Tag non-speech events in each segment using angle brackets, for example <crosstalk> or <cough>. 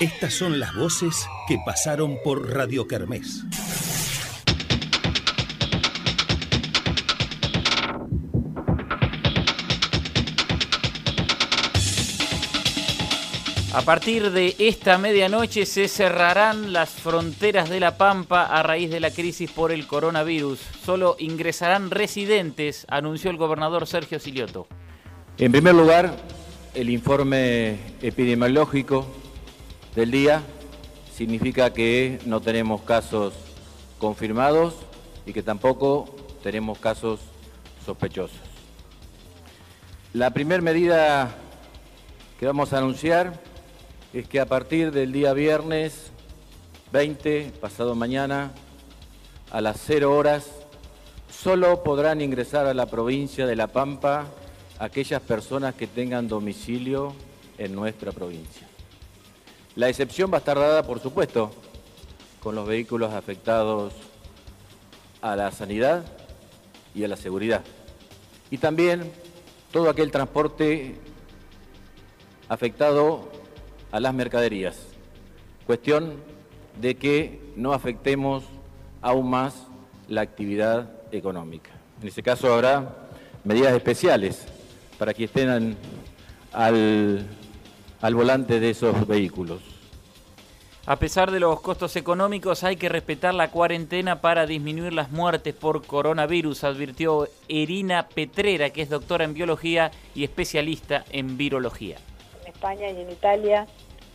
Estas son las voces que pasaron por Radio Kermés. A partir de esta medianoche se cerrarán las fronteras de La Pampa a raíz de la crisis por el coronavirus. Solo ingresarán residentes, anunció el gobernador Sergio Silioto. En primer lugar, el informe epidemiológico del día significa que no tenemos casos confirmados y que tampoco tenemos casos sospechosos. La primera medida que vamos a anunciar es que a partir del día viernes 20, pasado mañana, a las 0 horas, solo podrán ingresar a la provincia de La Pampa aquellas personas que tengan domicilio en nuestra provincia. La excepción va a estar dada, por supuesto, con los vehículos afectados a la sanidad y a la seguridad. Y también todo aquel transporte afectado a las mercaderías. Cuestión de que no afectemos aún más la actividad económica. En ese caso habrá medidas especiales para que estén al, al volante de esos vehículos. A pesar de los costos económicos, hay que respetar la cuarentena para disminuir las muertes por coronavirus, advirtió Erina Petrera, que es doctora en biología y especialista en virología. En España y en Italia,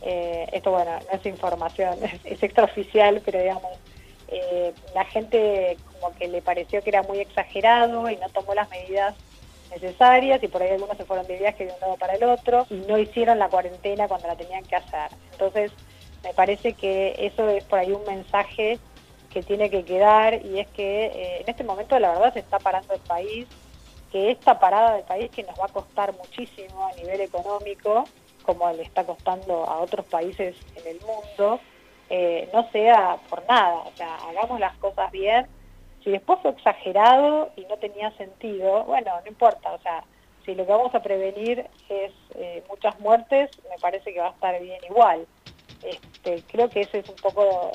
eh, esto bueno, no es información, <laughs> es extraoficial, pero digamos, eh, la gente como que le pareció que era muy exagerado y no tomó las medidas necesarias y por ahí algunos se fueron de viaje de un lado para el otro y no hicieron la cuarentena cuando la tenían que hacer. Entonces, me parece que eso es por ahí un mensaje que tiene que quedar y es que eh, en este momento la verdad se está parando el país, que esta parada del país que nos va a costar muchísimo a nivel económico, como le está costando a otros países en el mundo, eh, no sea por nada, o sea, hagamos las cosas bien. Si después fue exagerado y no tenía sentido, bueno, no importa, o sea, si lo que vamos a prevenir es eh, muchas muertes, me parece que va a estar bien igual. Este, creo que esa es un poco,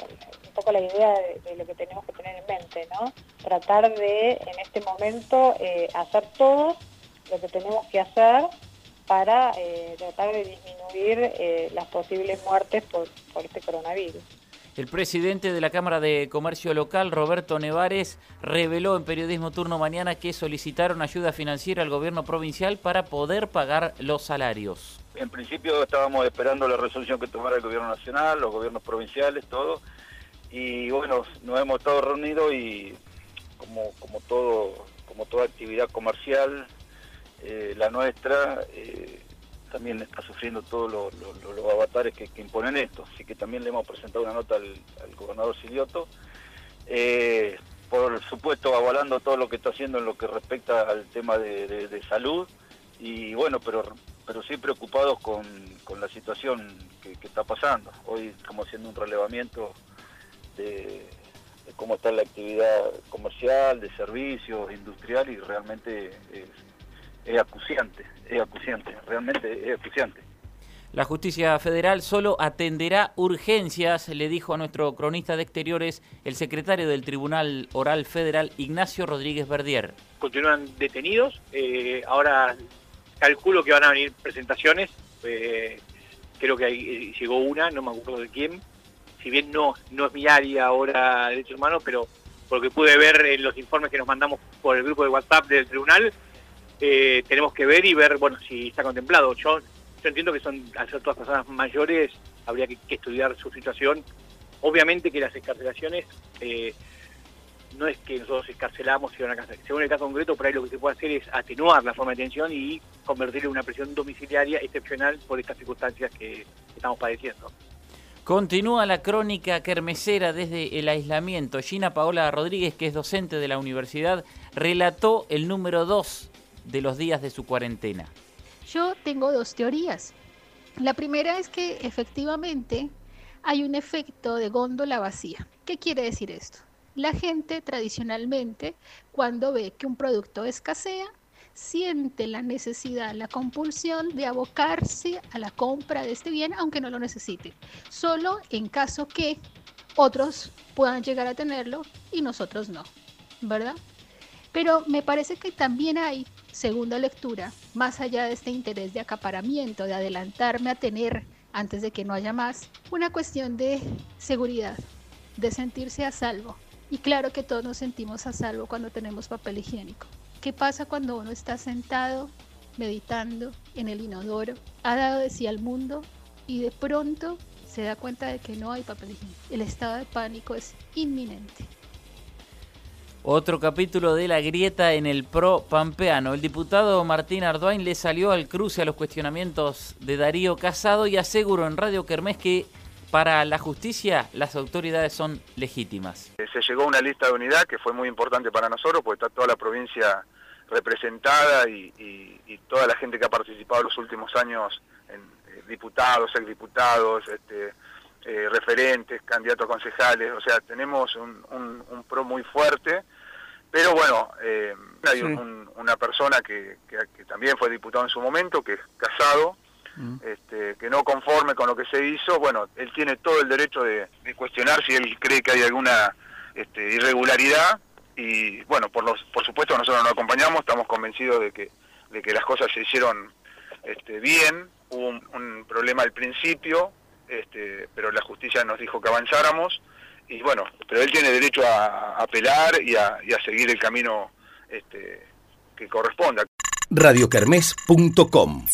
un poco la idea de, lo que tenemos que tener en mente, ¿no? Tratar de, en este momento, eh, hacer todo lo que tenemos que hacer para eh, tratar de disminuir las posibles muertes por, por este coronavirus. El presidente de la Cámara de Comercio Local, Roberto Nevares, reveló en Periodismo Turno Mañana que solicitaron ayuda financiera al gobierno provincial para poder pagar los salarios. En principio estábamos esperando la resolución que tomara el gobierno nacional, los gobiernos provinciales, todo. Y bueno, nos hemos estado reunidos y como, como, todo, como toda actividad comercial, eh, la nuestra, eh, también está sufriendo todos los avatares que, imponen esto. Así que también le hemos presentado una nota al, gobernador Silioto, eh, por supuesto avalando todo lo que está haciendo en lo que respecta al tema de, salud, y bueno, pero, pero sí preocupados con, la situación que, está pasando. Hoy estamos haciendo un relevamiento de, cómo está la actividad comercial, de servicios, industrial, y realmente es acuciante, es acuciante, realmente es acuciante. La justicia federal solo atenderá urgencias, le dijo a nuestro cronista de exteriores el secretario del Tribunal Oral Federal, Ignacio Rodríguez Verdier. Continúan detenidos, eh, ahora calculo que van a venir presentaciones, eh, creo que eh, llegó una, no me acuerdo de quién, si bien no, no es mi área ahora de derechos humanos, pero porque pude ver en los informes que nos mandamos por el grupo de WhatsApp del tribunal, eh, tenemos que ver y ver, bueno, si está contemplado. Yo, yo entiendo que son, al ser todas personas mayores, habría que, estudiar su situación. Obviamente que las escarcelaciones eh, no es que nosotros escarcelamos y van a casa. Según el caso concreto, por ahí lo que se puede hacer es atenuar la forma de detención y convertirlo en una presión domiciliaria excepcional por estas circunstancias que estamos padeciendo. Continúa la crónica kermesera desde el aislamiento. Gina Paola Rodríguez, que es docente de la universidad, relató el número 2 de los días de su cuarentena? Yo tengo dos teorías. La primera es que efectivamente hay un efecto de góndola vacía. ¿Qué quiere decir esto? La gente tradicionalmente, cuando ve que un producto escasea, siente la necesidad, la compulsión de abocarse a la compra de este bien aunque no lo necesite, solo en caso que otros puedan llegar a tenerlo y nosotros no, ¿verdad? Pero me parece que también hay, segunda lectura, más allá de este interés de acaparamiento, de adelantarme a tener antes de que no haya más, una cuestión de seguridad, de sentirse a salvo. Y claro que todos nos sentimos a salvo cuando tenemos papel higiénico. ¿Qué pasa cuando uno está sentado, meditando en el inodoro, ha dado de sí al mundo y de pronto se da cuenta de que no hay papel higiénico? El estado de pánico es inminente. Otro capítulo de la grieta en el pro pampeano. El diputado Martín Arduin le salió al cruce a los cuestionamientos de Darío Casado y aseguró en Radio Kermés que para la justicia las autoridades son legítimas. Eh, se llegó a una lista de unidad que fue muy importante para nosotros porque está toda la provincia representada y, toda la gente que ha participado en los últimos años, en, eh, diputados, exdiputados, este, eh, referentes, candidatos a concejales, o sea, tenemos un, pro muy fuerte, pero bueno, eh, hay una persona que, también fue diputado en su momento, que es casado, mm. este, que no conforme con lo que se hizo, bueno, él tiene todo el derecho de, cuestionar si él cree que hay alguna este, irregularidad y bueno, por, los, por supuesto nosotros nos acompañamos, estamos convencidos de que, de que las cosas se hicieron este, bien, hubo un problema al principio, este, pero la justicia nos dijo que avanzáramos y bueno, pero él tiene derecho a, apelar y a, seguir el camino este, que corresponda. radiocarmes.com